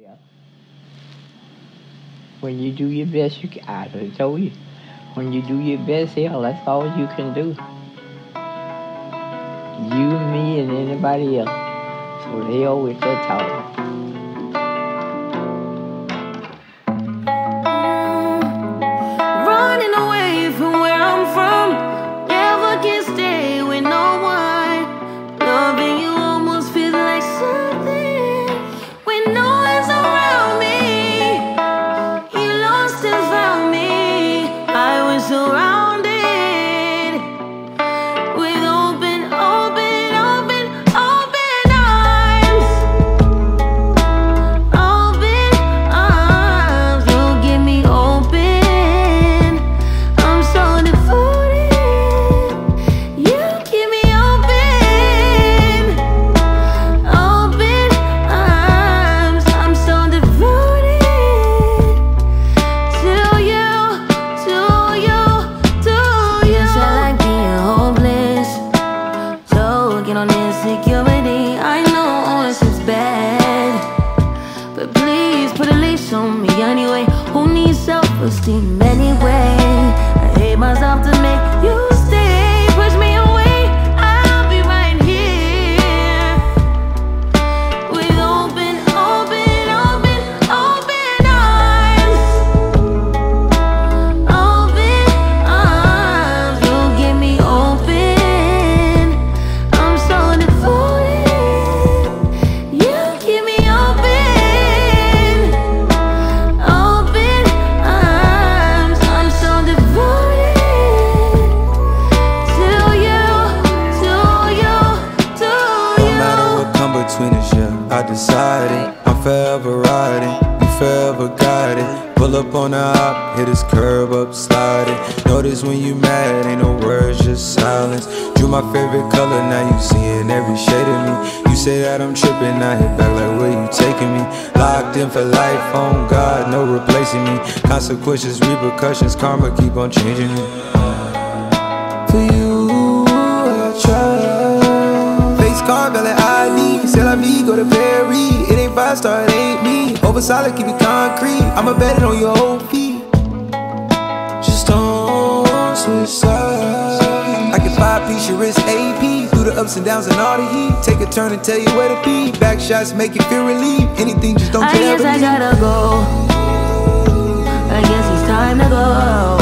Yeah. When you do your best, you can. I told you. When you do your best, hell, that's all you can do. You, me, and anybody else. So they always that talk. But please put a leash on me anyway. Who needs self esteem anyway? I hate myself to you forever guiding. Pull up on the hop, hit this curb up, sliding. Notice when you mad, ain't no words, just silence. Drew my favorite color, now you seeing every shade of me. You say that I'm tripping, I hit back like where you taking me? Locked in for life, on God, no replacing me. Consequences, repercussions, karma keep on changing me. For you, I try. Face card, belly la vie, go to Perry. It ain't five star, it ain't me. Over solid, keep it concrete. I'ma bet it on your whole feet. Just don't switch sides. I can five piece your wrist AP. Through the ups and downs and all the heat. Take a turn and tell you where to be. Back shots make you feel relief. Anything, just don't I you guess I gotta go. I guess it's time to go.